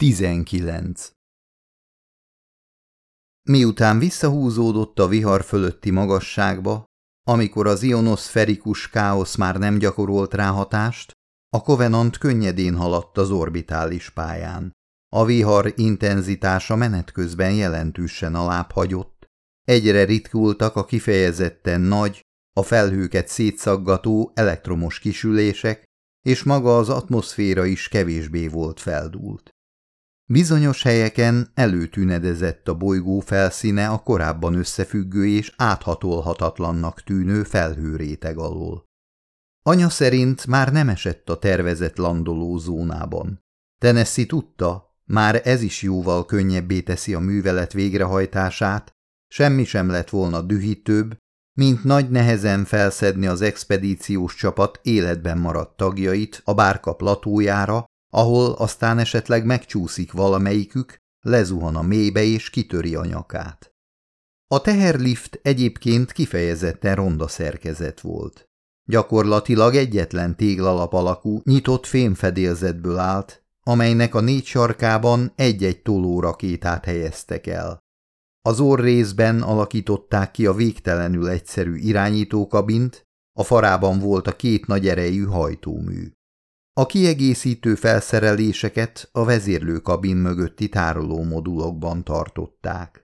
19. Miután visszahúzódott a vihar fölötti magasságba, amikor az ionoszferikus káosz már nem gyakorolt rá hatást, a Covenant könnyedén haladt az orbitális pályán. A vihar intenzitása menet közben jelentősen alább hagyott, egyre ritkultak a kifejezetten nagy, a felhőket szétszaggató elektromos kisülések, és maga az atmoszféra is kevésbé volt feldúlt. Bizonyos helyeken előtűnedezett a bolygó felszíne a korábban összefüggő és áthatolhatatlannak tűnő felhőréteg alól. Anya szerint már nem esett a tervezett landoló zónában. Tennessee tudta, már ez is jóval könnyebbé teszi a művelet végrehajtását, semmi sem lett volna dühítőbb, mint nagy nehezen felszedni az expedíciós csapat életben maradt tagjait a bárka platójára, ahol aztán esetleg megcsúszik valamelyikük, lezuhan a mélybe és kitöri a nyakát. A teherlift egyébként kifejezetten ronda szerkezet volt. Gyakorlatilag egyetlen téglalap alakú, nyitott fémfedélzetből állt, amelynek a négy sarkában egy-egy tolórakétát helyeztek el. Az orrészben alakították ki a végtelenül egyszerű irányítókabint, a farában volt a két nagy erejű hajtómű. A kiegészítő felszereléseket a vezérlőkabin mögötti tárolómodulokban tartották.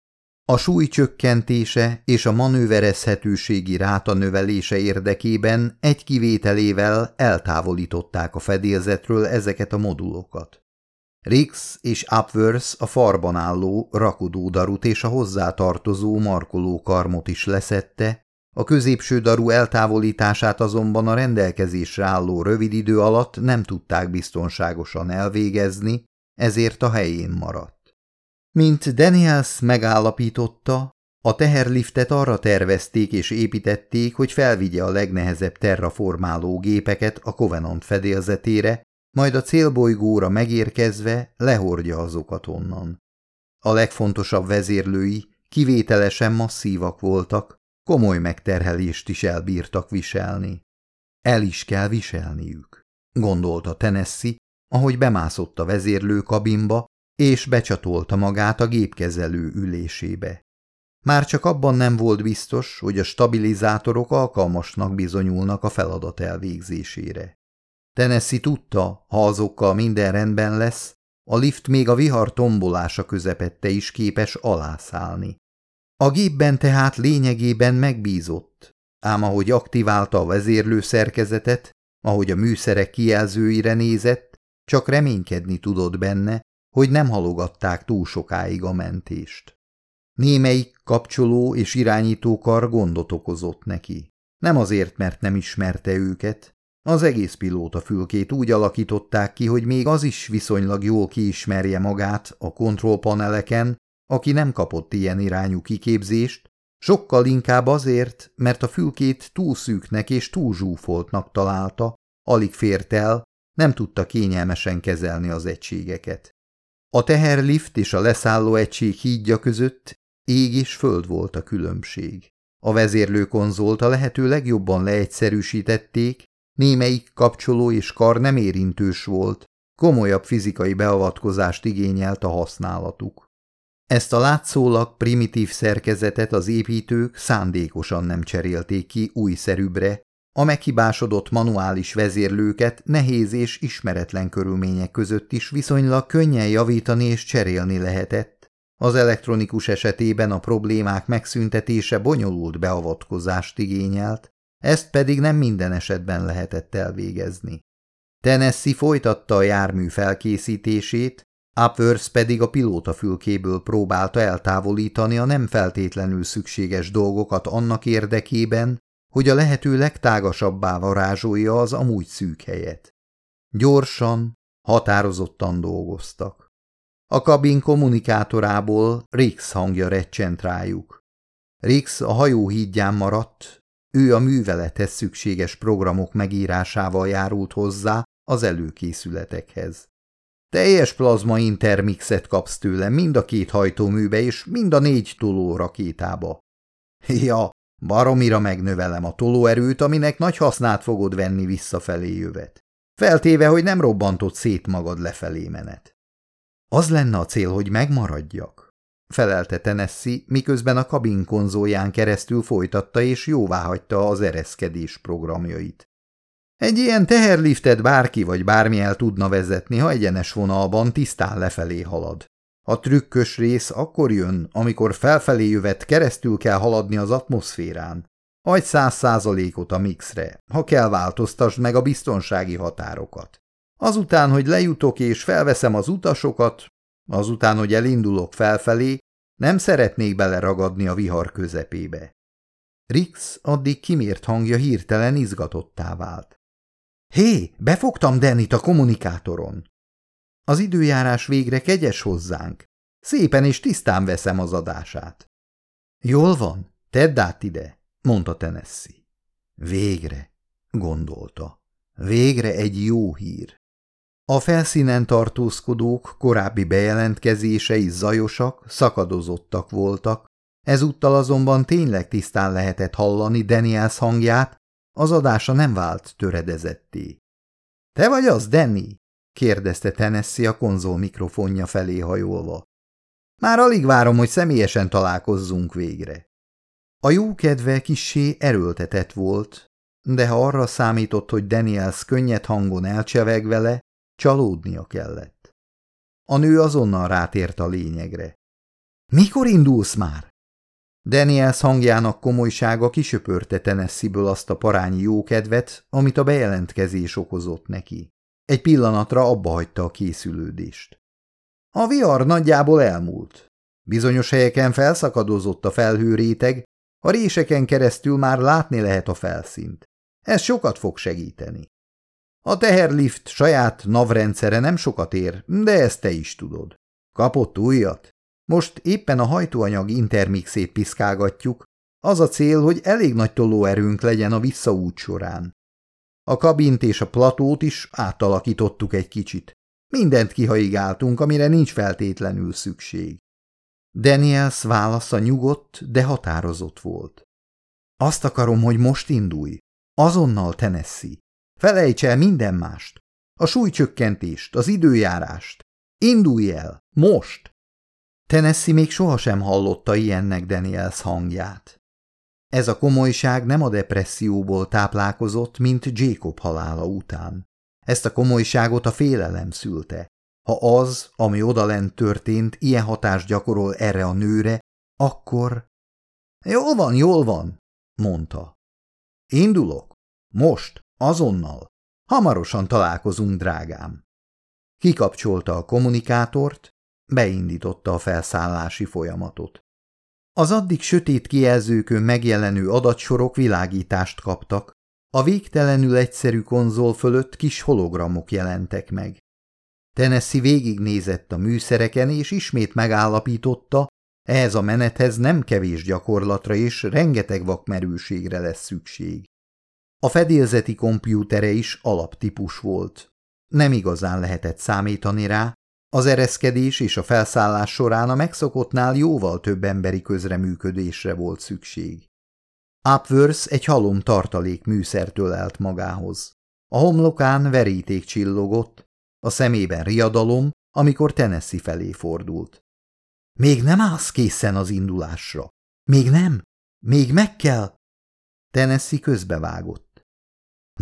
A súly csökkentése és a manőverezhetőségi ráta növelése érdekében egy kivételével eltávolították a fedélzetről ezeket a modulokat. Rix és Upworth a farban álló rakodódarut és a hozzátartozó markoló karmot is leszette, a középső daru eltávolítását azonban a rendelkezésre álló rövid idő alatt nem tudták biztonságosan elvégezni, ezért a helyén maradt. Mint Daniels megállapította, a teherliftet arra tervezték és építették, hogy felvigye a legnehezebb terraformáló gépeket a Covenant fedélzetére, majd a célbolygóra megérkezve lehordja azokat onnan. A legfontosabb vezérlői kivételesen masszívak voltak, komoly megterhelést is elbírtak viselni. El is kell viselniük, gondolta Tennessee, ahogy bemászott a vezérlő kabinba, és becsatolta magát a gépkezelő ülésébe. Már csak abban nem volt biztos, hogy a stabilizátorok alkalmasnak bizonyulnak a feladat elvégzésére. Tennessee tudta, ha azokkal minden rendben lesz, a lift még a vihar tombolása közepette is képes alászállni. A gépben tehát lényegében megbízott, ám ahogy aktiválta a vezérlő szerkezetet, ahogy a műszerek kijelzőire nézett, csak reménykedni tudott benne, hogy nem halogatták túl sokáig a mentést. Némelyik kapcsoló és irányítókar gondot okozott neki. Nem azért, mert nem ismerte őket, az egész pilóta fülkét úgy alakították ki, hogy még az is viszonylag jól kiismerje magát a kontrollpaneleken, aki nem kapott ilyen irányú kiképzést, sokkal inkább azért, mert a fülkét túl szűknek és túl zsúfoltnak találta, alig fért el, nem tudta kényelmesen kezelni az egységeket. A teherlift és a leszálló egység hídja között ég és föld volt a különbség. A vezérlőkonzolt a lehető legjobban leegyszerűsítették, némelyik kapcsoló és kar nem érintős volt, komolyabb fizikai beavatkozást igényelt a használatuk. Ezt a látszólag primitív szerkezetet az építők szándékosan nem cserélték ki újszerűbbre, a meghibásodott manuális vezérlőket nehéz és ismeretlen körülmények között is viszonylag könnyen javítani és cserélni lehetett. Az elektronikus esetében a problémák megszüntetése bonyolult beavatkozást igényelt, ezt pedig nem minden esetben lehetett elvégezni. Tennessee folytatta a jármű felkészítését, Upworth pedig a pilóta fülkéből próbálta eltávolítani a nem feltétlenül szükséges dolgokat annak érdekében, hogy a lehető legtágasabbá varázsolja az amúgy szűk helyet. Gyorsan, határozottan dolgoztak. A kabin kommunikátorából Rix hangja recsent rájuk. Rix a hajó hídján maradt, ő a művelethez szükséges programok megírásával járult hozzá az előkészületekhez. Teljes plazma intermixet kapsz tőle mind a két hajtóműbe és mind a négy toló rakétába. Ja, baromira megnövelem a tolóerőt, aminek nagy hasznát fogod venni visszafelé jövet. Feltéve, hogy nem robbantott szét magad lefelé menet. Az lenne a cél, hogy megmaradjak, felelte Tennessee, miközben a kabin konzóján keresztül folytatta és jóváhagyta az ereszkedés programjait. Egy ilyen teherliftet bárki vagy bármi el tudna vezetni, ha egyenes vonalban tisztán lefelé halad. A trükkös rész akkor jön, amikor felfelé jövet keresztül kell haladni az atmoszférán. Adj száz százalékot a mixre, ha kell változtasd meg a biztonsági határokat. Azután, hogy lejutok és felveszem az utasokat, azután, hogy elindulok felfelé, nem szeretnék beleragadni a vihar közepébe. Rix addig kimért hangja hirtelen izgatottá vált. Hé, befogtam Denit a kommunikátoron. Az időjárás végre kegyes hozzánk. Szépen és tisztán veszem az adását. Jól van, tedd át ide, mondta Tennessee. Végre, gondolta. Végre egy jó hír. A felszínen tartózkodók korábbi bejelentkezései zajosak, szakadozottak voltak, ezúttal azonban tényleg tisztán lehetett hallani Daniels hangját, az adása nem vált töredezetté. – Te vagy az, Danny? – kérdezte Tennessee a konzol mikrofonja felé hajolva. – Már alig várom, hogy személyesen találkozzunk végre. A jó kedve kissé erőltetett volt, de ha arra számított, hogy Daniels könnyed hangon elcseveg vele, csalódnia kellett. A nő azonnal rátért a lényegre. – Mikor indulsz már? Daniels hangjának komolysága kisöpörte Tennessee-ből azt a parányi jókedvet, amit a bejelentkezés okozott neki. Egy pillanatra abba hagyta a készülődést. A vihar nagyjából elmúlt. Bizonyos helyeken felszakadozott a felhőréteg, a réseken keresztül már látni lehet a felszínt. Ez sokat fog segíteni. A teherlift saját navrendszere nem sokat ér, de ezt te is tudod. Kapott újat? Most éppen a hajtóanyag intermixét piszkálgatjuk, az a cél, hogy elég nagy tolóerőnk legyen a visszaút során. A kabint és a platót is átalakítottuk egy kicsit. Mindent kihaigáltunk, amire nincs feltétlenül szükség. Daniels válasza nyugodt, de határozott volt. Azt akarom, hogy most indulj. Azonnal, Tennessee. Felejts el minden mást. A súlycsökkentést, az időjárást. Indulj el, most! Tennessee még sohasem hallotta ilyennek Daniels hangját. Ez a komolyság nem a depresszióból táplálkozott, mint Jacob halála után. Ezt a komolyságot a félelem szülte. Ha az, ami odalent történt, ilyen hatást gyakorol erre a nőre, akkor... Jól van, jól van, mondta. Indulok. Most, azonnal. Hamarosan találkozunk, drágám. Kikapcsolta a kommunikátort, beindította a felszállási folyamatot. Az addig sötét kijelzőkön megjelenő adatsorok világítást kaptak, a végtelenül egyszerű konzol fölött kis hologramok jelentek meg. Tennessee végignézett a műszereken, és ismét megállapította, ehhez a menethez nem kevés gyakorlatra és rengeteg vakmerőségre lesz szükség. A fedélzeti kompjútere is alaptípus volt. Nem igazán lehetett számítani rá, az ereszkedés és a felszállás során a megszokottnál jóval több emberi közreműködésre volt szükség. Upworth egy halom tartalék műszertől elt magához. A homlokán veríték csillogott, a szemében riadalom, amikor Tennessee felé fordult. Még nem állsz készen az indulásra. Még nem? Még meg kell? Tennessee közbevágott.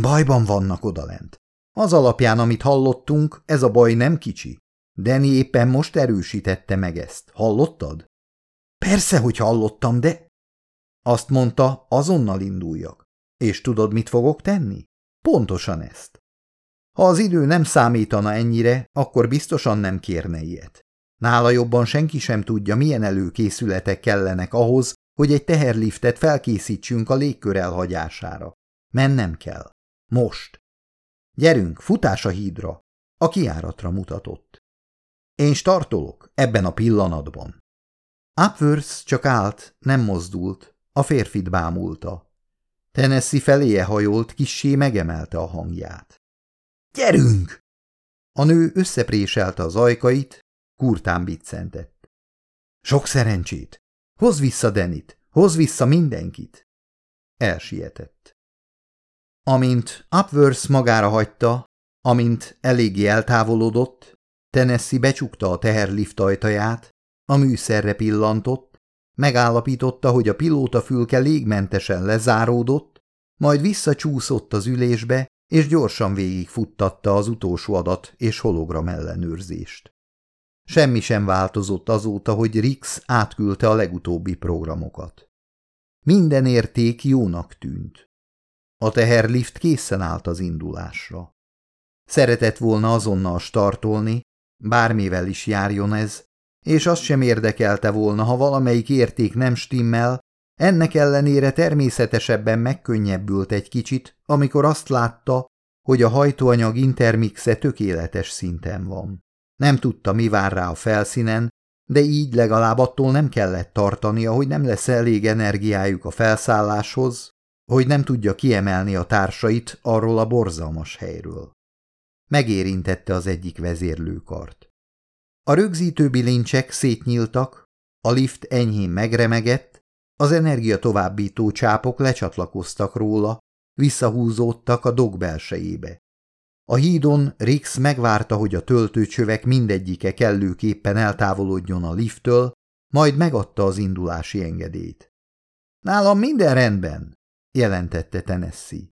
Bajban vannak odalent. Az alapján, amit hallottunk, ez a baj nem kicsi. Danny éppen most erősítette meg ezt. Hallottad? Persze, hogy hallottam, de... Azt mondta, azonnal induljak. És tudod, mit fogok tenni? Pontosan ezt. Ha az idő nem számítana ennyire, akkor biztosan nem kérne ilyet. Nála jobban senki sem tudja, milyen előkészületek kellenek ahhoz, hogy egy teherliftet felkészítsünk a légkör elhagyására. Mennem kell. Most. Gyerünk, futás a hídra. A kiáratra mutatott. Én startolok ebben a pillanatban. Upworth csak állt, nem mozdult, a férfit bámulta. Tennessee feléje hajolt, kissé megemelte a hangját. Gyerünk! A nő összepréselte az ajkait, kurtán biccentett. Sok szerencsét! Hozz vissza Denit! Hozz vissza mindenkit! Elsietett. Amint Upworth magára hagyta, amint eléggé eltávolodott, Tennessee becsukta a teherlift ajtaját, a műszerre pillantott, megállapította, hogy a pilóta fülke légmentesen lezáródott, majd visszacsúszott az ülésbe, és gyorsan végigfuttatta az utolsó adat és hologram ellenőrzést. Semmi sem változott azóta, hogy Rix átküldte a legutóbbi programokat. Minden érték jónak tűnt. A teherlift készen állt az indulásra. Szeretett volna azonnal startolni, bármivel is járjon ez, és azt sem érdekelte volna, ha valamelyik érték nem stimmel, ennek ellenére természetesebben megkönnyebbült egy kicsit, amikor azt látta, hogy a hajtóanyag intermixe tökéletes szinten van. Nem tudta, mi vár rá a felszínen, de így legalább attól nem kellett tartania, hogy nem lesz elég energiájuk a felszálláshoz, hogy nem tudja kiemelni a társait arról a borzalmas helyről. Megérintette az egyik vezérlőkart. A rögzítő bilincsek szétnyíltak, a lift enyhén megremegett, az energia továbbító csápok lecsatlakoztak róla, visszahúzódtak a dog belsejébe. A hídon Rix megvárta, hogy a töltőcsövek mindegyike kellőképpen eltávolodjon a lifttől, majd megadta az indulási engedélyt. Nálam minden rendben, jelentette Tennessee.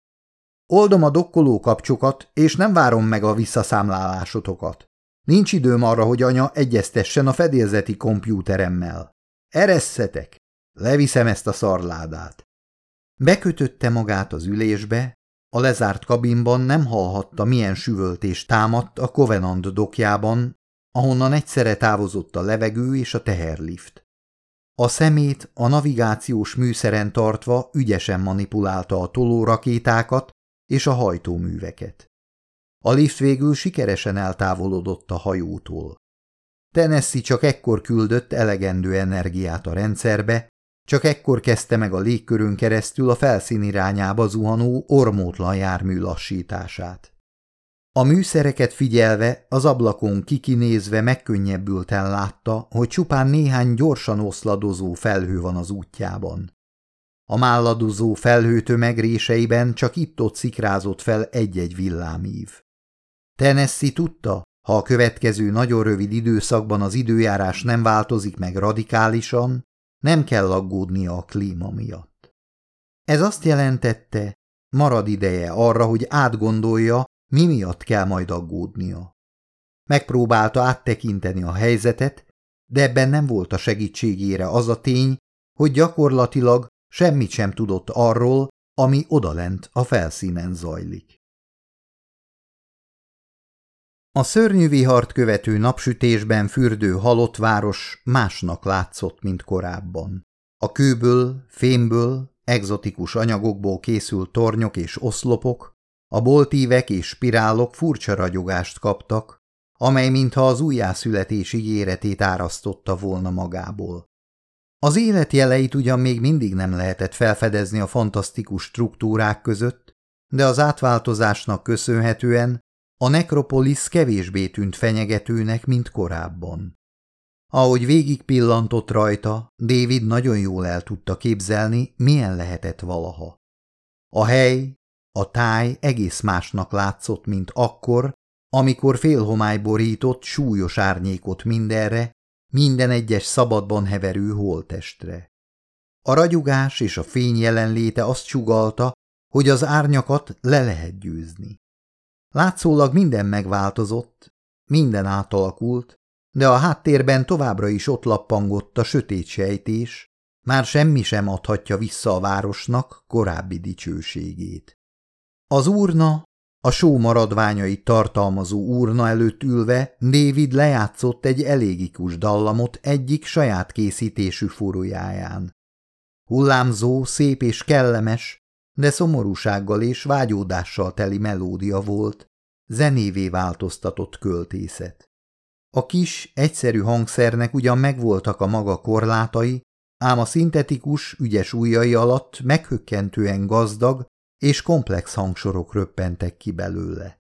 Oldom a dokkoló kapcsokat, és nem várom meg a visszaszámlálásotokat. Nincs időm arra, hogy anya egyeztessen a fedélzeti kompjúteremmel. Eresszetek! Leviszem ezt a szarládát. Bekötötte magát az ülésbe, a lezárt kabinban nem hallhatta, milyen süvöltés támadt a Covenant dokjában, ahonnan egyszerre távozott a levegő és a teherlift. A szemét a navigációs műszeren tartva ügyesen manipulálta a tolórakétákat és a hajtóműveket. A lift végül sikeresen eltávolodott a hajótól. Tennessee csak ekkor küldött elegendő energiát a rendszerbe, csak ekkor kezdte meg a légkörön keresztül a felszín irányába zuhanó ormótlan jármű lassítását. A műszereket figyelve, az ablakon kikinézve megkönnyebbülten látta, hogy csupán néhány gyorsan oszladozó felhő van az útjában. A málladozó felhőtömeg réseiben csak itt-ott szikrázott fel egy-egy villámív. Tennessee tudta, ha a következő nagyon rövid időszakban az időjárás nem változik meg radikálisan, nem kell aggódnia a klíma miatt. Ez azt jelentette, marad ideje arra, hogy átgondolja, mi miatt kell majd aggódnia. Megpróbálta áttekinteni a helyzetet, de ebben nem volt a segítségére az a tény, hogy gyakorlatilag semmit sem tudott arról, ami odalent a felszínen zajlik. A szörnyű vihart követő napsütésben fürdő halott város másnak látszott, mint korábban. A kőből, fémből, egzotikus anyagokból készült tornyok és oszlopok, a boltívek és spirálok furcsa ragyogást kaptak, amely mintha az újjászületés ígéretét árasztotta volna magából. Az élet jeleit ugyan még mindig nem lehetett felfedezni a fantasztikus struktúrák között, de az átváltozásnak köszönhetően a nekropolis kevésbé tűnt fenyegetőnek, mint korábban. Ahogy végig pillantott rajta, David nagyon jól el tudta képzelni, milyen lehetett valaha. A hely, a táj egész másnak látszott, mint akkor, amikor félhomály borított súlyos árnyékot mindenre, minden egyes szabadban heverő holtestre. A ragyogás és a fény jelenléte azt sugalta, hogy az árnyakat le lehet győzni. Látszólag minden megváltozott, minden átalakult, de a háttérben továbbra is ott lappangott a sötét sejtés, már semmi sem adhatja vissza a városnak korábbi dicsőségét. Az úrna, a só maradványait tartalmazó úrna előtt ülve David lejátszott egy elégikus dallamot egyik saját készítésű furujáján. Hullámzó, szép és kellemes, de szomorúsággal és vágyódással teli melódia volt, zenévé változtatott költészet. A kis, egyszerű hangszernek ugyan megvoltak a maga korlátai, ám a szintetikus, ügyes ujjai alatt meghökkentően gazdag és komplex hangsorok röppentek ki belőle.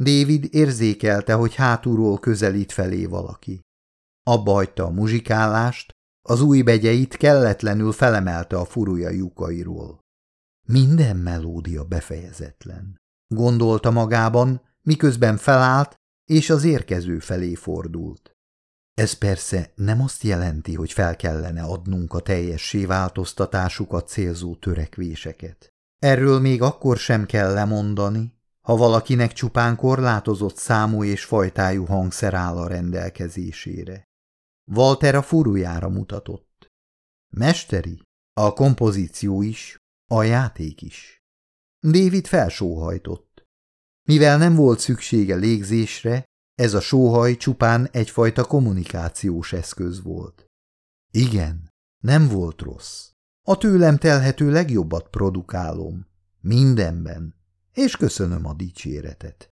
David érzékelte, hogy hátulról közelít felé valaki. Abba hagyta a muzsikálást, az új begyeit kelletlenül felemelte a furúja lyukairól. Minden melódia befejezetlen. Gondolta magában, miközben felállt, és az érkező felé fordult. Ez persze nem azt jelenti, hogy fel kellene adnunk a teljessé változtatásukat célzó törekvéseket. Erről még akkor sem kell lemondani, ha valakinek csupán korlátozott számú és fajtájú hangszer áll a rendelkezésére. Walter a furujára mutatott. Mesteri, a kompozíció is, a játék is. David felsóhajtott. Mivel nem volt szüksége légzésre, ez a sóhaj csupán egyfajta kommunikációs eszköz volt. Igen, nem volt rossz. A tőlem telhető legjobbat produkálom. Mindenben. És köszönöm a dicséretet.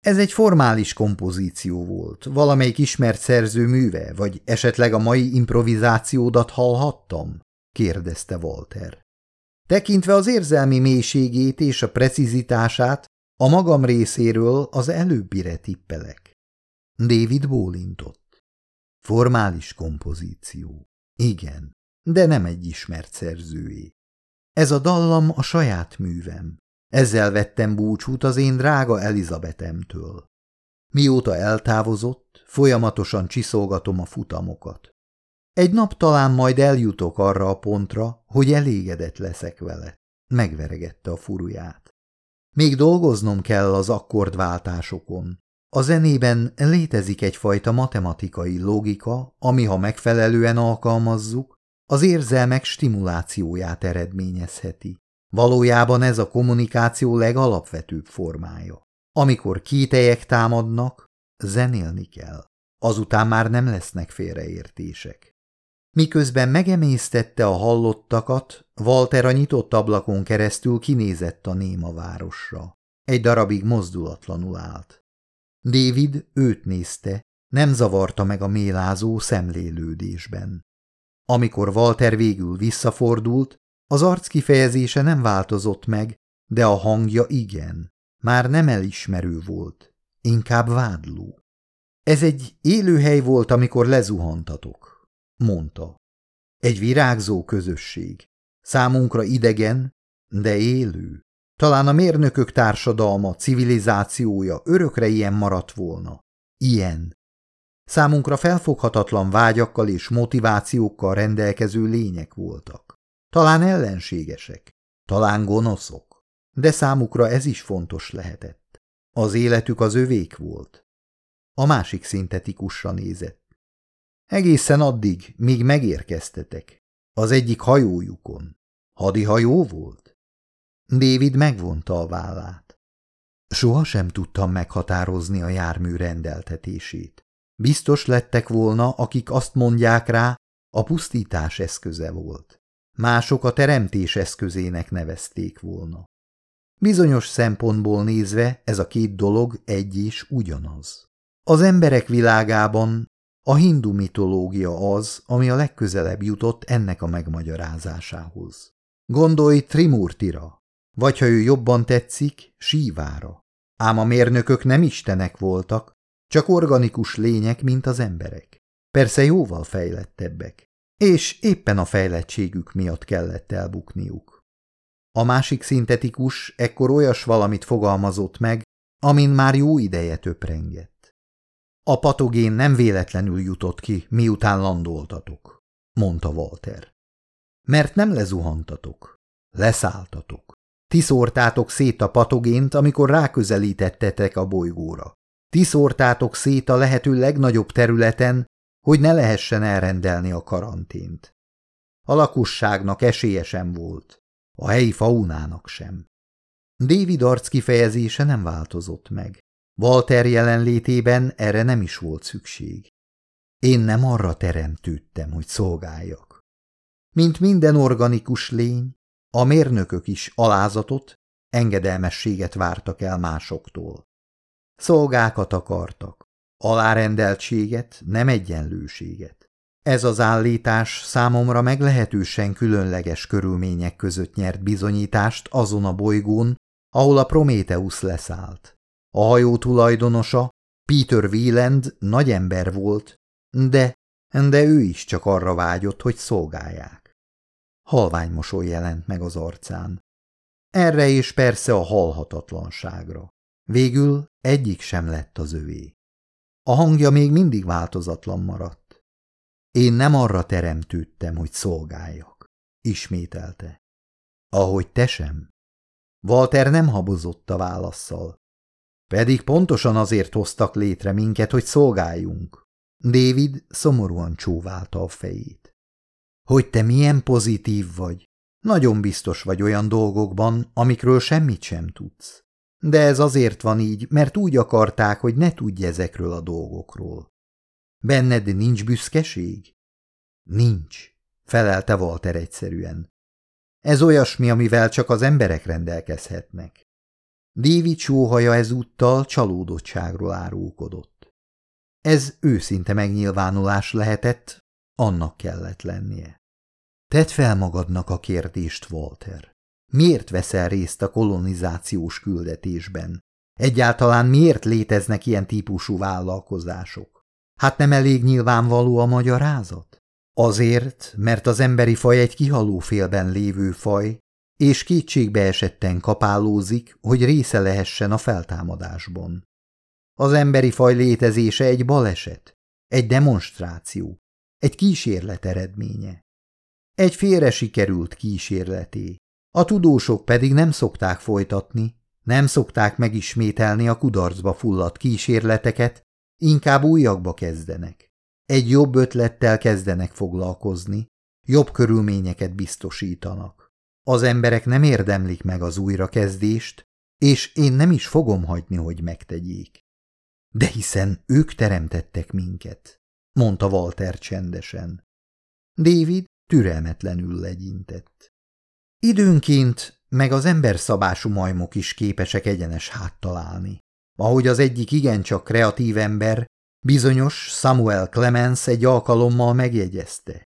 Ez egy formális kompozíció volt, valamelyik ismert szerző műve, vagy esetleg a mai improvizációdat hallhattam? kérdezte Walter. Tekintve az érzelmi mélységét és a precizitását, a magam részéről az előbbire tippelek. David bólintott. Formális kompozíció. Igen, de nem egy ismert szerzőé. Ez a dallam a saját művem. Ezzel vettem búcsút az én drága Elizabetemtől. Mióta eltávozott, folyamatosan csiszolgatom a futamokat. Egy nap talán majd eljutok arra a pontra, hogy elégedett leszek vele. Megveregette a furuját. Még dolgoznom kell az akkordváltásokon. A zenében létezik egyfajta matematikai logika, ami ha megfelelően alkalmazzuk, az érzelmek stimulációját eredményezheti. Valójában ez a kommunikáció legalapvetőbb formája. Amikor kételyek támadnak, zenélni kell. Azután már nem lesznek félreértések. Miközben megemésztette a hallottakat, Walter a nyitott ablakon keresztül kinézett a néma városra. Egy darabig mozdulatlanul állt. David őt nézte, nem zavarta meg a mélázó szemlélődésben. Amikor Walter végül visszafordult, az arc kifejezése nem változott meg, de a hangja igen. Már nem elismerő volt, inkább vádló. Ez egy élőhely volt, amikor lezuhantatok, mondta. Egy virágzó közösség. Számunkra idegen, de élő. Talán a mérnökök társadalma, civilizációja örökre ilyen maradt volna. Ilyen. Számunkra felfoghatatlan vágyakkal és motivációkkal rendelkező lények voltak. Talán ellenségesek, talán gonoszok, de számukra ez is fontos lehetett. Az életük az övék volt. A másik szintetikusra nézett. Egészen addig, míg megérkeztetek. Az egyik hajójukon. Hadihajó volt? David megvonta a vállát. Soha sem tudtam meghatározni a jármű rendeltetését. Biztos lettek volna, akik azt mondják rá, a pusztítás eszköze volt. Mások a teremtés eszközének nevezték volna. Bizonyos szempontból nézve ez a két dolog egy és ugyanaz. Az emberek világában a hindu mitológia az, ami a legközelebb jutott ennek a megmagyarázásához. Gondolj Trimurtira, vagy ha ő jobban tetszik, sívára. Ám a mérnökök nem istenek voltak, csak organikus lények, mint az emberek. Persze jóval fejlettebbek, és éppen a fejlettségük miatt kellett elbukniuk. A másik szintetikus ekkor olyas valamit fogalmazott meg, amin már jó ideje töprengett. A patogén nem véletlenül jutott ki, miután landoltatok, mondta Walter. Mert nem lezuhantatok, leszálltatok. Ti szórtátok szét a patogént, amikor ráközelítettetek a bolygóra. Ti szórtátok szét a lehető legnagyobb területen, hogy ne lehessen elrendelni a karantént. A lakosságnak esélye sem volt, a helyi faunának sem. David arc kifejezése nem változott meg. Walter jelenlétében erre nem is volt szükség. Én nem arra teremtődtem, hogy szolgáljak. Mint minden organikus lény, a mérnökök is alázatot, engedelmességet vártak el másoktól. Szolgákat akartak, alárendeltséget, nem egyenlőséget. Ez az állítás számomra meglehetősen különleges körülmények között nyert bizonyítást azon a bolygón, ahol a Prométeusz leszállt. A hajó tulajdonosa, Peter Wieland nagy ember volt, de, de ő is csak arra vágyott, hogy szolgálják. Halvány mosoly jelent meg az arcán. Erre és persze a halhatatlanságra. Végül egyik sem lett az övé. A hangja még mindig változatlan maradt. Én nem arra teremtődtem, hogy szolgáljak, ismételte. Ahogy te sem. Walter nem habozott a válaszszal. Pedig pontosan azért hoztak létre minket, hogy szolgáljunk. David szomorúan csóválta a fejét. Hogy te milyen pozitív vagy. Nagyon biztos vagy olyan dolgokban, amikről semmit sem tudsz. De ez azért van így, mert úgy akarták, hogy ne tudj ezekről a dolgokról. Benned nincs büszkeség? Nincs, felelte Walter egyszerűen. Ez olyasmi, amivel csak az emberek rendelkezhetnek. David sóhaja ezúttal csalódottságról árulkodott. Ez őszinte megnyilvánulás lehetett, annak kellett lennie. Tedd fel magadnak a kérdést, Walter. Miért veszel részt a kolonizációs küldetésben? Egyáltalán miért léteznek ilyen típusú vállalkozások? Hát nem elég nyilvánvaló a magyarázat? Azért, mert az emberi faj egy kihaló félben lévő faj, és kétségbe esetten kapálózik, hogy része lehessen a feltámadásban. Az emberi faj létezése egy baleset, egy demonstráció, egy kísérlet eredménye. Egy félre sikerült kísérleté, a tudósok pedig nem szokták folytatni, nem szokták megismételni a kudarcba fulladt kísérleteket, inkább újakba kezdenek. Egy jobb ötlettel kezdenek foglalkozni, jobb körülményeket biztosítanak. Az emberek nem érdemlik meg az újrakezdést, és én nem is fogom hagyni, hogy megtegyék. De hiszen ők teremtettek minket, mondta Walter csendesen. David türelmetlenül legyintett. Időnként meg az emberszabású majmok is képesek egyenes háttal állni. Ahogy az egyik igencsak kreatív ember, bizonyos Samuel Clemens egy alkalommal megjegyezte.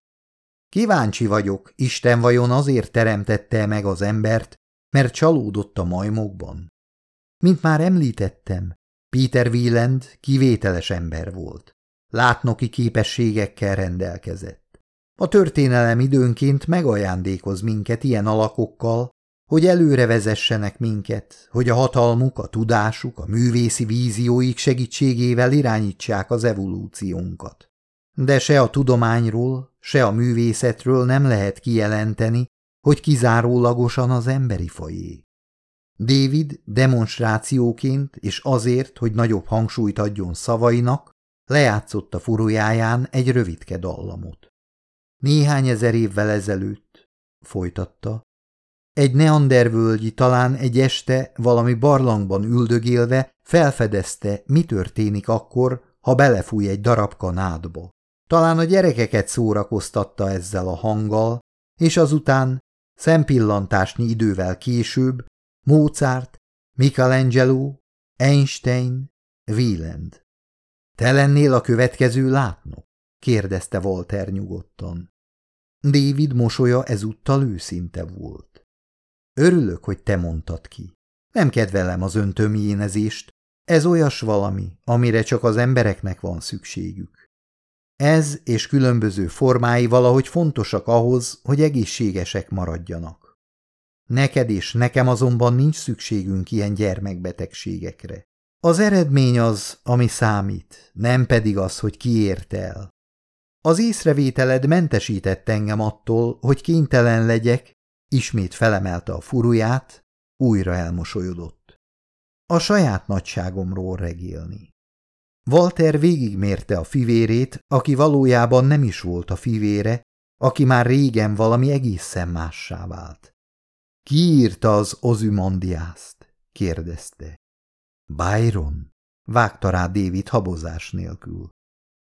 Kíváncsi vagyok, Isten vajon azért teremtette meg az embert, mert csalódott a majmokban? Mint már említettem, Peter Wieland kivételes ember volt. Látnoki képességekkel rendelkezett. A történelem időnként megajándékoz minket ilyen alakokkal, hogy előre vezessenek minket, hogy a hatalmuk, a tudásuk, a művészi vízióik segítségével irányítsák az evolúciónkat. De se a tudományról, se a művészetről nem lehet kijelenteni, hogy kizárólagosan az emberi fajé. David demonstrációként és azért, hogy nagyobb hangsúlyt adjon szavainak, lejátszott a furujáján egy rövidke dallamot. Néhány ezer évvel ezelőtt, folytatta, egy neandervölgyi talán egy este valami barlangban üldögélve felfedezte, mi történik akkor, ha belefúj egy darabka nádba. Talán a gyerekeket szórakoztatta ezzel a hanggal, és azután szempillantásnyi idővel később Mozart, Michelangelo, Einstein, Wieland. Te lennél a következő látnok? Kérdezte Walter nyugodtan. David mosolya ezúttal őszinte volt. Örülök, hogy te mondtad ki. Nem kedvelem az öntömjénezést, ez olyas valami, amire csak az embereknek van szükségük. Ez és különböző formái valahogy fontosak ahhoz, hogy egészségesek maradjanak. Neked és nekem azonban nincs szükségünk ilyen gyermekbetegségekre. Az eredmény az, ami számít, nem pedig az, hogy ki ért el. Az észrevételed mentesített engem attól, hogy kénytelen legyek, ismét felemelte a furuját, újra elmosolyodott. A saját nagyságomról regélni. Walter végigmérte a fivérét, aki valójában nem is volt a fivére, aki már régen valami egészen mássá vált. Ki írta az Ozymandiászt? kérdezte. Byron? Vágta rá David habozás nélkül.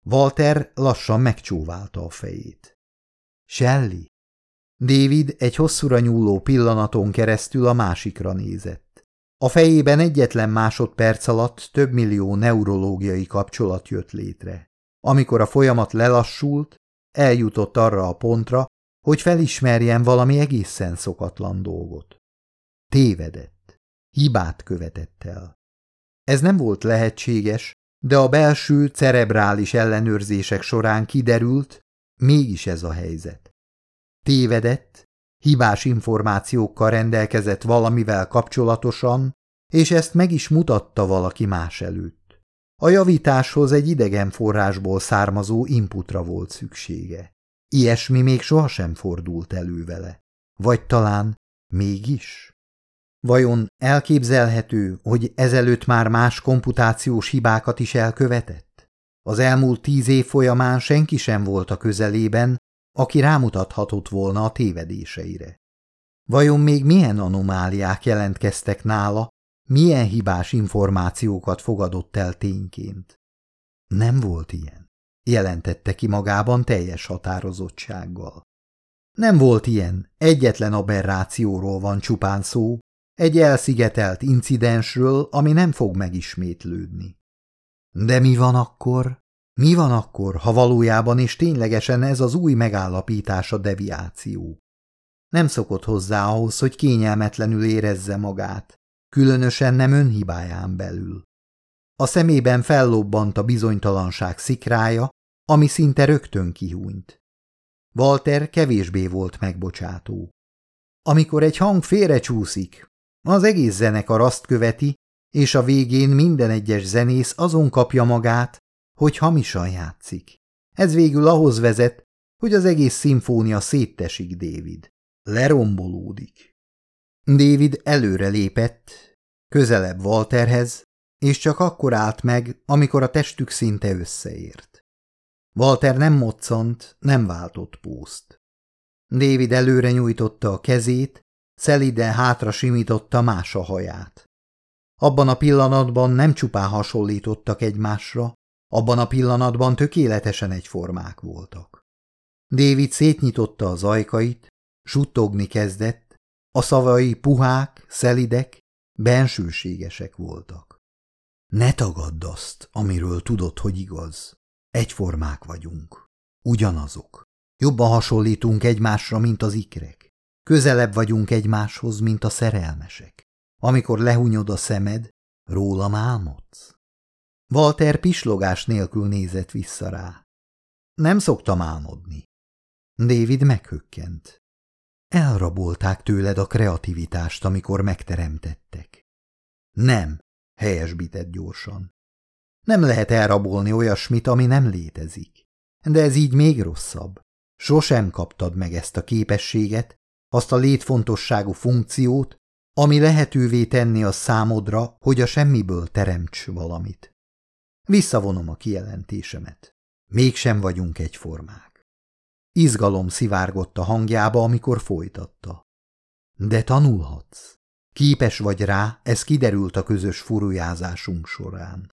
Walter lassan megcsóválta a fejét. Shelley? David egy hosszúra nyúló pillanaton keresztül a másikra nézett. A fejében egyetlen másodperc alatt több millió neurológiai kapcsolat jött létre. Amikor a folyamat lelassult, eljutott arra a pontra, hogy felismerjen valami egészen szokatlan dolgot. Tévedett. Hibát követett el. Ez nem volt lehetséges, de a belső cerebrális ellenőrzések során kiderült, mégis ez a helyzet. Tévedett, hibás információkkal rendelkezett valamivel kapcsolatosan, és ezt meg is mutatta valaki más előtt. A javításhoz egy idegen forrásból származó inputra volt szüksége. Ilyesmi még sohasem fordult elő vele. Vagy talán mégis? Vajon elképzelhető, hogy ezelőtt már más komputációs hibákat is elkövetett? Az elmúlt tíz év folyamán senki sem volt a közelében, aki rámutathatott volna a tévedéseire. Vajon még milyen anomáliák jelentkeztek nála, milyen hibás információkat fogadott el tényként? Nem volt ilyen, jelentette ki magában teljes határozottsággal. Nem volt ilyen, egyetlen aberrációról van csupán szó, egy elszigetelt incidensről, ami nem fog megismétlődni. De mi van akkor? Mi van akkor, ha valójában és ténylegesen ez az új megállapítás a deviáció? Nem szokott hozzá ahhoz, hogy kényelmetlenül érezze magát, különösen nem önhibáján belül. A szemében fellobbant a bizonytalanság szikrája, ami szinte rögtön kihúnyt. Walter kevésbé volt megbocsátó. Amikor egy hang félrecsúszik, az egész zenekar azt követi, és a végén minden egyes zenész azon kapja magát, hogy hamisan játszik. Ez végül ahhoz vezet, hogy az egész szimfónia széttesik David. Lerombolódik. David előre lépett, közelebb Walterhez, és csak akkor állt meg, amikor a testük szinte összeért. Walter nem moccant, nem váltott pószt. David előre nyújtotta a kezét, szeliden hátra simította más a haját. Abban a pillanatban nem csupán hasonlítottak egymásra, abban a pillanatban tökéletesen egyformák voltak. David szétnyitotta az ajkait, suttogni kezdett, a szavai puhák, szelidek, bensőségesek voltak. Ne tagadd azt, amiről tudod, hogy igaz. Egyformák vagyunk. Ugyanazok. Jobban hasonlítunk egymásra, mint az ikrek. Közelebb vagyunk egymáshoz, mint a szerelmesek. Amikor lehunyod a szemed, rólam álmodsz. Walter pislogás nélkül nézett vissza rá. Nem szoktam álmodni. David meghökkent. Elrabolták tőled a kreativitást, amikor megteremtettek. Nem, helyesbített gyorsan. Nem lehet elrabolni olyasmit, ami nem létezik. De ez így még rosszabb. Sosem kaptad meg ezt a képességet, azt a létfontosságú funkciót, ami lehetővé tenni a számodra, hogy a semmiből teremts valamit. Visszavonom a kijelentésemet. Mégsem vagyunk egyformák. Izgalom szivárgott a hangjába, amikor folytatta. De tanulhatsz. Képes vagy rá, ez kiderült a közös furujázásunk során.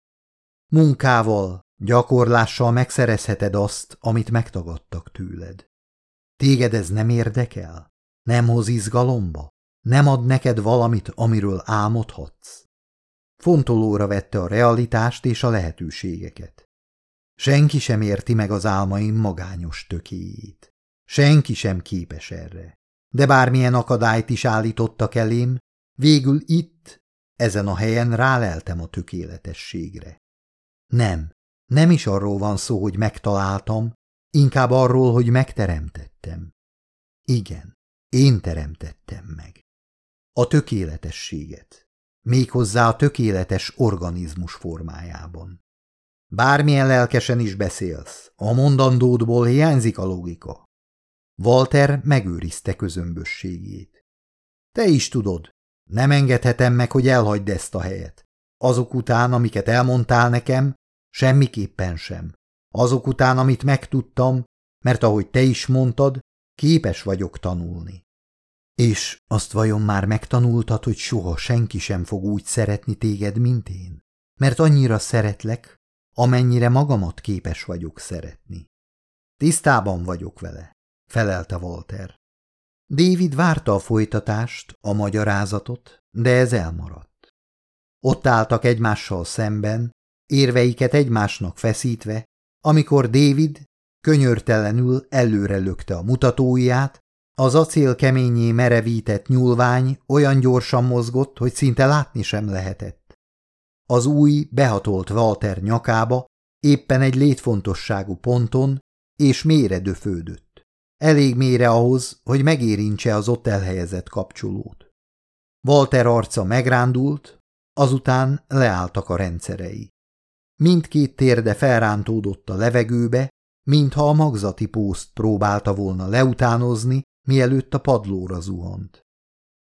Munkával, gyakorlással megszerezheted azt, amit megtagadtak tőled. Téged ez nem érdekel? Nem hoz izgalomba? Nem ad neked valamit, amiről álmodhatsz? Fontolóra vette a realitást és a lehetőségeket. Senki sem érti meg az álmaim magányos tökéjét. Senki sem képes erre. De bármilyen akadályt is állítottak elém, végül itt, ezen a helyen ráleltem a tökéletességre. Nem, nem is arról van szó, hogy megtaláltam, inkább arról, hogy megteremtettem. Igen, én teremtettem meg. A tökéletességet méghozzá a tökéletes organizmus formájában. Bármilyen lelkesen is beszélsz, a mondandódból hiányzik a logika. Walter megőrizte közömbösségét. Te is tudod, nem engedhetem meg, hogy elhagyd ezt a helyet. Azok után, amiket elmondtál nekem, semmiképpen sem. Azok után, amit megtudtam, mert ahogy te is mondtad, képes vagyok tanulni. És azt vajon már megtanultad, hogy soha senki sem fog úgy szeretni téged, mint én? Mert annyira szeretlek, amennyire magamat képes vagyok szeretni. Tisztában vagyok vele, felelte Walter. David várta a folytatást, a magyarázatot, de ez elmaradt. Ott álltak egymással szemben, érveiket egymásnak feszítve, amikor David könyörtelenül előre lökte a mutatóját, az acél keményé merevített nyúlvány olyan gyorsan mozgott, hogy szinte látni sem lehetett. Az új behatolt Walter nyakába, éppen egy létfontosságú ponton, és mélyre döfődött. Elég mélyre ahhoz, hogy megérintse az ott elhelyezett kapcsolót. Walter arca megrándult, azután leálltak a rendszerei. Mindkét térde felrántódott a levegőbe, mintha a magzati pószt próbálta volna leutánozni, mielőtt a padlóra zuhant.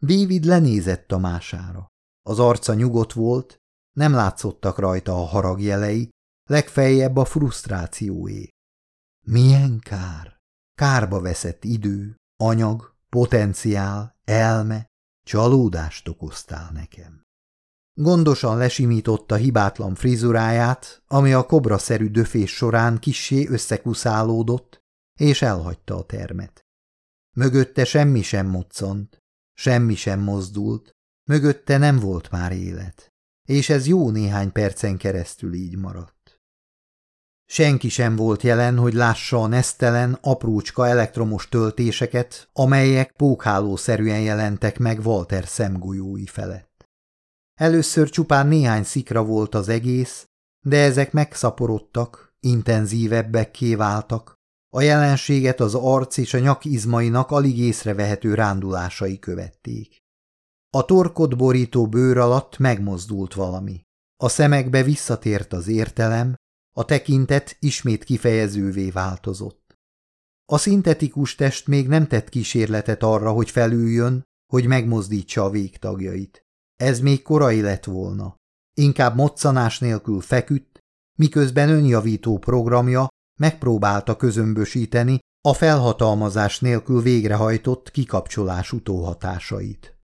David lenézett a mására. Az arca nyugodt volt, nem látszottak rajta a haragjelei, legfeljebb a frusztrációé. Milyen kár! Kárba veszett idő, anyag, potenciál, elme, csalódást okoztál nekem. Gondosan lesimította hibátlan frizuráját, ami a kobraszerű döfés során kissé összekuszálódott, és elhagyta a termet. Mögötte semmi sem moccant, semmi sem mozdult, mögötte nem volt már élet, és ez jó néhány percen keresztül így maradt. Senki sem volt jelen, hogy lássa a nesztelen, aprócska elektromos töltéseket, amelyek pókhálószerűen jelentek meg Walter szemgolyói felett. Először csupán néhány szikra volt az egész, de ezek megszaporodtak, intenzívebbekké váltak, a jelenséget az arc és a nyak izmainak alig észrevehető rándulásai követték. A torkot borító bőr alatt megmozdult valami. A szemekbe visszatért az értelem, a tekintet ismét kifejezővé változott. A szintetikus test még nem tett kísérletet arra, hogy felüljön, hogy megmozdítsa a végtagjait. Ez még korai lett volna. Inkább moccanás nélkül feküdt, miközben önjavító programja megpróbálta közömbösíteni a felhatalmazás nélkül végrehajtott kikapcsolás utóhatásait.